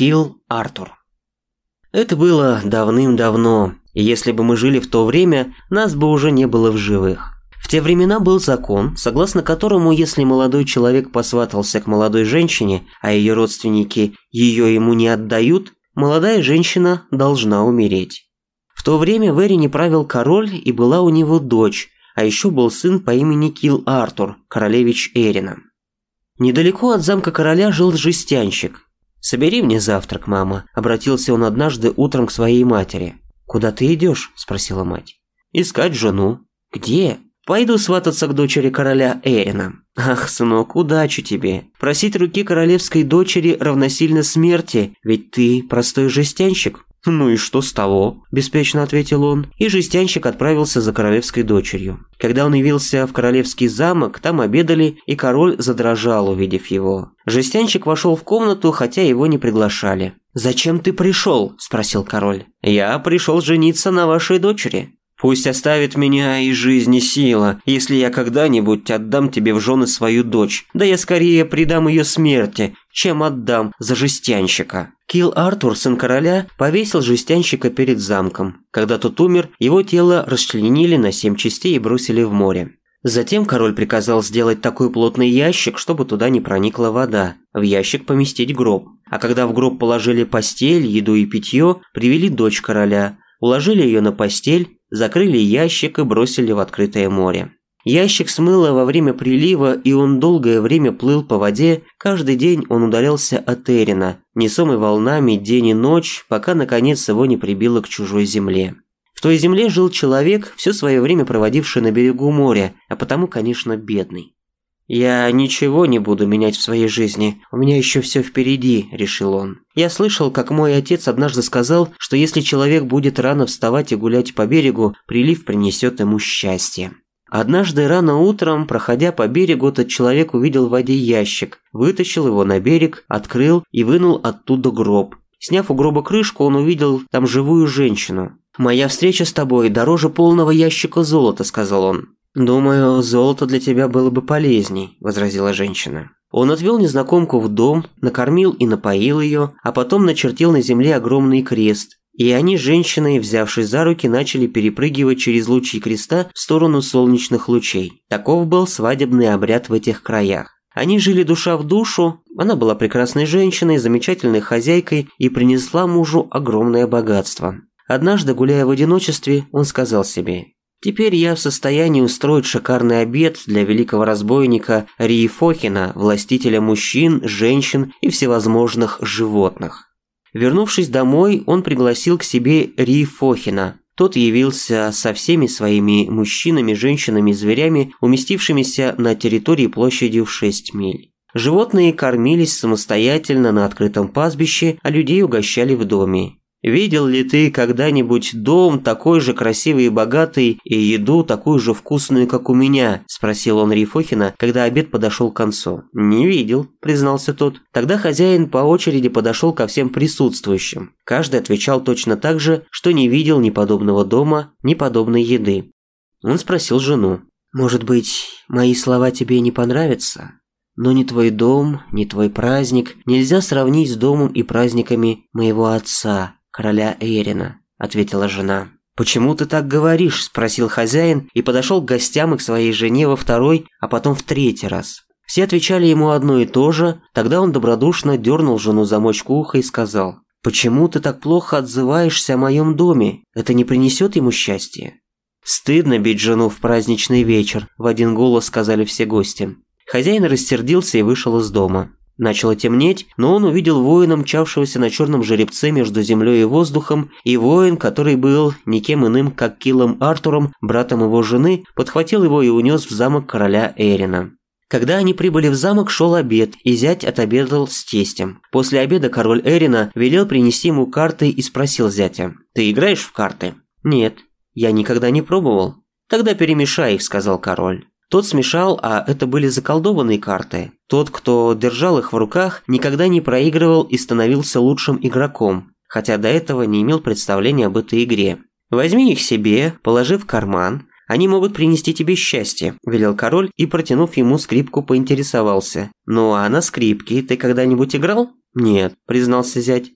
Кил Артур. Это было давным-давно, и если бы мы жили в то время, нас бы уже не было в живых. В те времена был закон, согласно которому если молодой человек посватался к молодой женщине, а ее родственники ее ему не отдают, молодая женщина должна умереть. В то время в Эрине правил король и была у него дочь, а еще был сын по имени Кил Артур, королевич Эрина. Недалеко от замка короля жил жестянщик, «Собери мне завтрак, мама», – обратился он однажды утром к своей матери. «Куда ты идешь?» – спросила мать. «Искать жену». «Где?» «Пойду свататься к дочери короля Эрина». «Ах, сынок, удачи тебе. Просить руки королевской дочери равносильно смерти, ведь ты простой жестянщик». «Ну и что с того?» – беспечно ответил он, и жестянщик отправился за королевской дочерью. Когда он явился в королевский замок, там обедали, и король задрожал, увидев его. Жестянщик вошел в комнату, хотя его не приглашали. «Зачем ты пришел?» – спросил король. «Я пришел жениться на вашей дочери». Пусть оставит меня и жизнь, и сила, если я когда-нибудь отдам тебе в жены свою дочь. Да я скорее предам ее смерти, чем отдам за жестянщика». Килл Артур, сын короля, повесил жестянщика перед замком. Когда тот умер, его тело расчленили на семь частей и бросили в море. Затем король приказал сделать такой плотный ящик, чтобы туда не проникла вода, в ящик поместить гроб. А когда в гроб положили постель, еду и питье, привели дочь короля, уложили ее на постель закрыли ящик и бросили в открытое море. Ящик смыло во время прилива, и он долгое время плыл по воде, каждый день он удалялся от Эрина, несомый волнами день и ночь, пока наконец его не прибило к чужой земле. В той земле жил человек, все свое время проводивший на берегу моря, а потому, конечно, бедный. «Я ничего не буду менять в своей жизни. У меня еще все впереди», – решил он. Я слышал, как мой отец однажды сказал, что если человек будет рано вставать и гулять по берегу, прилив принесет ему счастье. Однажды рано утром, проходя по берегу, тот человек увидел в воде ящик, вытащил его на берег, открыл и вынул оттуда гроб. Сняв у гроба крышку, он увидел там живую женщину. «Моя встреча с тобой дороже полного ящика золота», – сказал он. «Думаю, золото для тебя было бы полезней», – возразила женщина. Он отвел незнакомку в дом, накормил и напоил ее, а потом начертил на земле огромный крест. И они, женщины, взявшись за руки, начали перепрыгивать через лучи креста в сторону солнечных лучей. Таков был свадебный обряд в этих краях. Они жили душа в душу, она была прекрасной женщиной, замечательной хозяйкой и принесла мужу огромное богатство. Однажды, гуляя в одиночестве, он сказал себе Теперь я в состоянии устроить шикарный обед для великого разбойника Риефохина, властителя мужчин, женщин и всевозможных животных. Вернувшись домой, он пригласил к себе Риефохина. Тот явился со всеми своими мужчинами, женщинами и зверями, уместившимися на территории площадью в 6 миль. Животные кормились самостоятельно на открытом пастбище, а людей угощали в доме. Видел ли ты когда-нибудь дом такой же красивый и богатый, и еду такую же вкусную, как у меня?» – спросил он Рифохина, когда обед подошел к концу. «Не видел», – признался тот. Тогда хозяин по очереди подошел ко всем присутствующим. Каждый отвечал точно так же, что не видел ни подобного дома, ни подобной еды. Он спросил жену. «Может быть, мои слова тебе не понравятся?» Но ни твой дом, ни твой праздник нельзя сравнить с домом и праздниками моего отца, короля Эрина», – ответила жена. «Почему ты так говоришь?» – спросил хозяин и подошел к гостям и к своей жене во второй, а потом в третий раз. Все отвечали ему одно и то же, тогда он добродушно дернул жену замочку уха и сказал, «Почему ты так плохо отзываешься о моем доме? Это не принесет ему счастья?» «Стыдно бить жену в праздничный вечер», – в один голос сказали все гости. Хозяин рассердился и вышел из дома. Начало темнеть, но он увидел воина, мчавшегося на черном жеребце между землей и воздухом, и воин, который был никем иным, как Киллом Артуром, братом его жены, подхватил его и унес в замок короля Эрина. Когда они прибыли в замок, шел обед, и зять отобедал с тестем. После обеда король Эрина велел принести ему карты и спросил зятя. «Ты играешь в карты?» «Нет, я никогда не пробовал». «Тогда перемешай их», – сказал король. Тот смешал, а это были заколдованные карты. Тот, кто держал их в руках, никогда не проигрывал и становился лучшим игроком, хотя до этого не имел представления об этой игре. «Возьми их себе, положи в карман. Они могут принести тебе счастье», – велел король и, протянув ему скрипку, поинтересовался. «Ну а на скрипке ты когда-нибудь играл?» «Нет», – признался зять.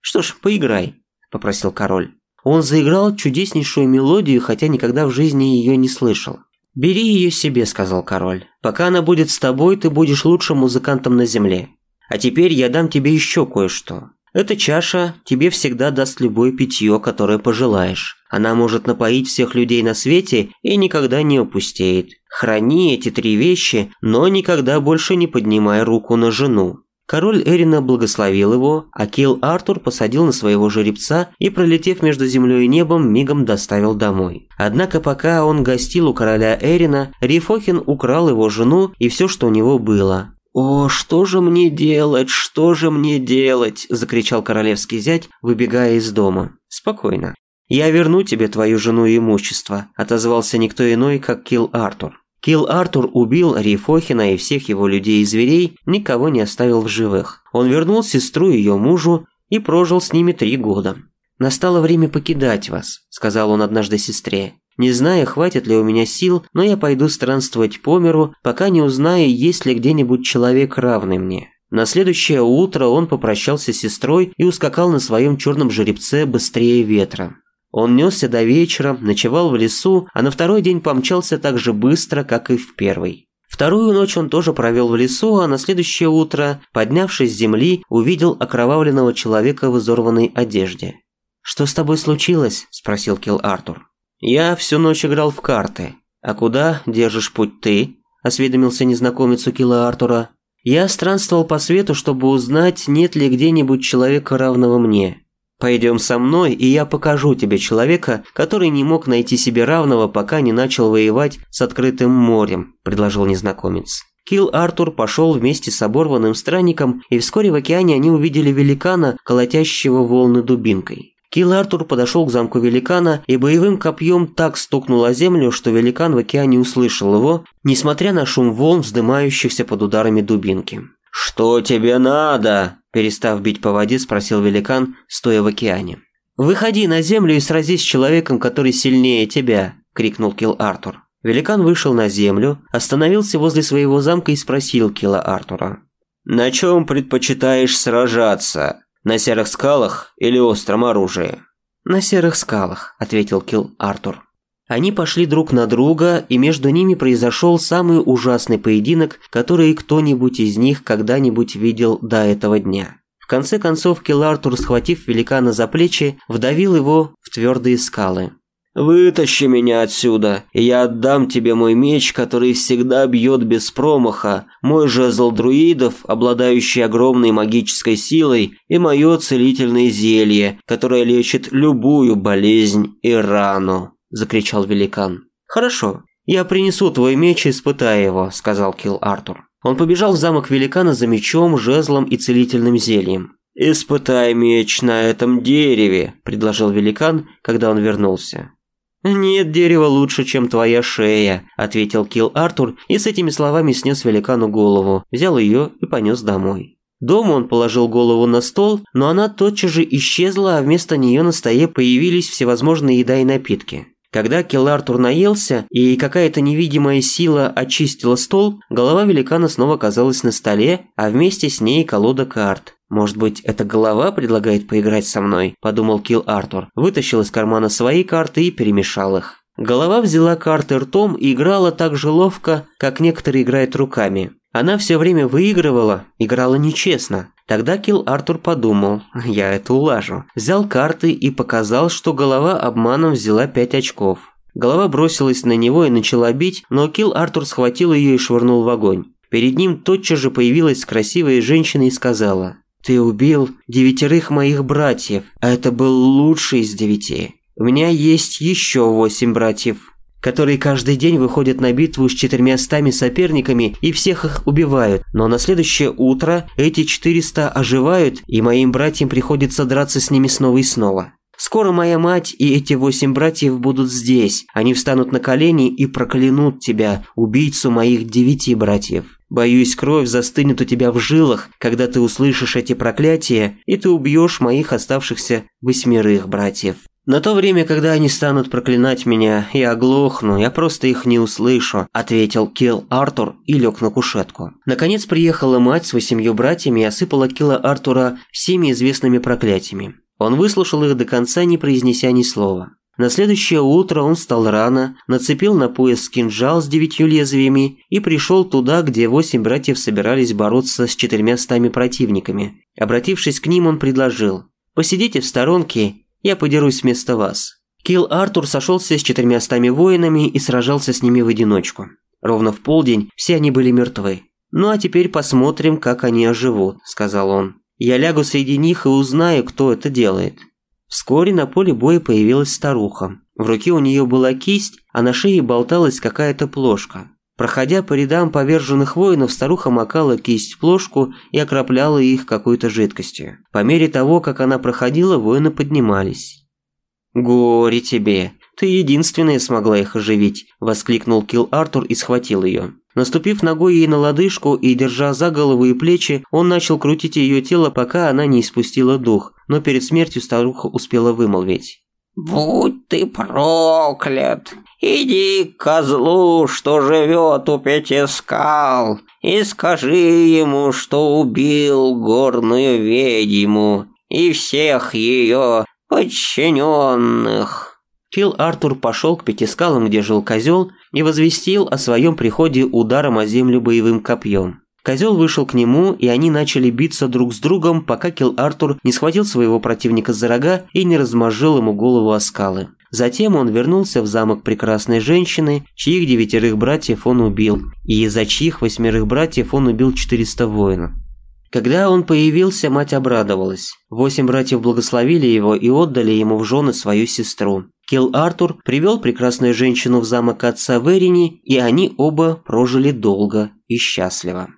«Что ж, поиграй», – попросил король. Он заиграл чудеснейшую мелодию, хотя никогда в жизни ее не слышал. «Бери ее себе», — сказал король. «Пока она будет с тобой, ты будешь лучшим музыкантом на земле. А теперь я дам тебе еще кое-что. Эта чаша тебе всегда даст любое питье, которое пожелаешь. Она может напоить всех людей на свете и никогда не опустеет. Храни эти три вещи, но никогда больше не поднимай руку на жену. Король Эрина благословил его, а Кил Артур посадил на своего жеребца и, пролетев между землей и небом, мигом доставил домой. Однако пока он гостил у короля Эрина, Рифохин украл его жену и все, что у него было. «О, что же мне делать, что же мне делать?» – закричал королевский зять, выбегая из дома. «Спокойно. Я верну тебе твою жену и имущество», – отозвался никто иной, как Кил Артур. Килл Артур убил Рифохина и всех его людей и зверей, никого не оставил в живых. Он вернул сестру и ее мужу и прожил с ними три года. «Настало время покидать вас», – сказал он однажды сестре. «Не знаю, хватит ли у меня сил, но я пойду странствовать по миру, пока не узнаю, есть ли где-нибудь человек равный мне». На следующее утро он попрощался с сестрой и ускакал на своем черном жеребце быстрее ветра. Он несся до вечера, ночевал в лесу, а на второй день помчался так же быстро, как и в первый. Вторую ночь он тоже провел в лесу, а на следующее утро, поднявшись с земли, увидел окровавленного человека в изорванной одежде. «Что с тобой случилось?» – спросил Килл Артур. «Я всю ночь играл в карты. А куда держишь путь ты?» – осведомился незнакомец у Килла Артура. «Я странствовал по свету, чтобы узнать, нет ли где-нибудь человека, равного мне. Пойдем со мной, и я покажу тебе человека, который не мог найти себе равного, пока не начал воевать с открытым морем», – предложил незнакомец. Килл Артур пошел вместе с оборванным странником, и вскоре в океане они увидели великана, колотящего волны дубинкой. Килл Артур подошел к замку великана и боевым копьем так стукнул о землю, что великан в океане услышал его, несмотря на шум волн, вздымающихся под ударами дубинки. «Что тебе надо?» – перестав бить по воде, спросил великан, стоя в океане. «Выходи на землю и сразись с человеком, который сильнее тебя!» – крикнул Килл Артур. Великан вышел на землю, остановился возле своего замка и спросил Килла Артура. «На чем предпочитаешь сражаться? На серых скалах или остром оружии?» «На серых скалах», – ответил Килл Артур. Они пошли друг на друга, и между ними произошел самый ужасный поединок, который кто-нибудь из них когда-нибудь видел до этого дня. В конце концов Келартур, схватив великана за плечи, вдавил его в твердые скалы. «Вытащи меня отсюда, и я отдам тебе мой меч, который всегда бьет без промаха, мой жезл друидов, обладающий огромной магической силой, и мое целительное зелье, которое лечит любую болезнь и рану». – закричал великан. «Хорошо, я принесу твой меч и испытаю его», – сказал Килл Артур. Он побежал в замок великана за мечом, жезлом и целительным зельем. «Испытай меч на этом дереве», – предложил великан, когда он вернулся. «Нет дерева лучше, чем твоя шея», – ответил Килл Артур и с этими словами снес великану голову, взял ее и понес домой. Дома он положил голову на стол, но она тотчас же исчезла, а вместо нее на стое появились всевозможные еда и напитки. Когда Келартур наелся и какая-то невидимая сила очистила стол, голова великана снова оказалась на столе, а вместе с ней колода карт. «Может быть, эта голова предлагает поиграть со мной?» – подумал Кил Артур. Вытащил из кармана свои карты и перемешал их. Голова взяла карты ртом и играла так же ловко, как некоторые играют руками. Она все время выигрывала, играла нечестно. Тогда Килл Артур подумал, я это улажу. Взял карты и показал, что голова обманом взяла пять очков. Голова бросилась на него и начала бить, но Килл Артур схватил ее и швырнул в огонь. Перед ним тотчас же появилась красивая женщина и сказала, «Ты убил девятерых моих братьев, а это был лучший из девяти. У меня есть еще восемь братьев, которые каждый день выходят на битву с четырьмястами соперниками и всех их убивают, но на следующее утро эти 400 оживают, и моим братьям приходится драться с ними снова и снова. Скоро моя мать и эти восемь братьев будут здесь. Они встанут на колени и проклянут тебя, убийцу моих девяти братьев. Боюсь, кровь застынет у тебя в жилах, когда ты услышишь эти проклятия, и ты убьешь моих оставшихся восьмерых братьев. На то время, когда они станут проклинать меня, я оглохну, я просто их не услышу», – ответил Килл Артур и лег на кушетку. Наконец приехала мать с восемью братьями и осыпала Килла Артура всеми известными проклятиями. Он выслушал их до конца, не произнеся ни слова. На следующее утро он встал рано, нацепил на пояс кинжал с девятью лезвиями и пришел туда, где восемь братьев собирались бороться с четырьмя стами противниками. Обратившись к ним, он предложил «Посидите в сторонке я подерусь вместо вас». Килл Артур сошелся с четырьмястами воинами и сражался с ними в одиночку. Ровно в полдень все они были мертвы. «Ну а теперь посмотрим, как они оживут», – сказал он. «Я лягу среди них и узнаю, кто это делает». Вскоре на поле боя появилась старуха. В руке у нее была кисть, а на шее болталась какая-то плошка. Проходя по рядам поверженных воинов, старуха макала кисть в плошку и окропляла их какой-то жидкостью. По мере того, как она проходила, воины поднимались. «Горе тебе! Ты единственная смогла их оживить!» – воскликнул Кил Артур и схватил ее. Наступив ногой ей на лодыжку и держа за голову и плечи, он начал крутить ее тело, пока она не испустила дух, но перед смертью старуха успела вымолвить. «Будь ты проклят! Иди к козлу, что живет у пяти скал, и скажи ему, что убил горную ведьму и всех ее подчиненных!» Тил Артур пошел к пяти скалам, где жил козел, и возвестил о своем приходе ударом о землю боевым копьем. Козел вышел к нему, и они начали биться друг с другом, пока Килл Артур не схватил своего противника за рога и не размозжил ему голову о скалы. Затем он вернулся в замок прекрасной женщины, чьих девятерых братьев он убил, и из-за чьих восьмерых братьев он убил 400 воинов. Когда он появился, мать обрадовалась. Восемь братьев благословили его и отдали ему в жены свою сестру. Килл Артур привел прекрасную женщину в замок отца Верини, и они оба прожили долго и счастливо.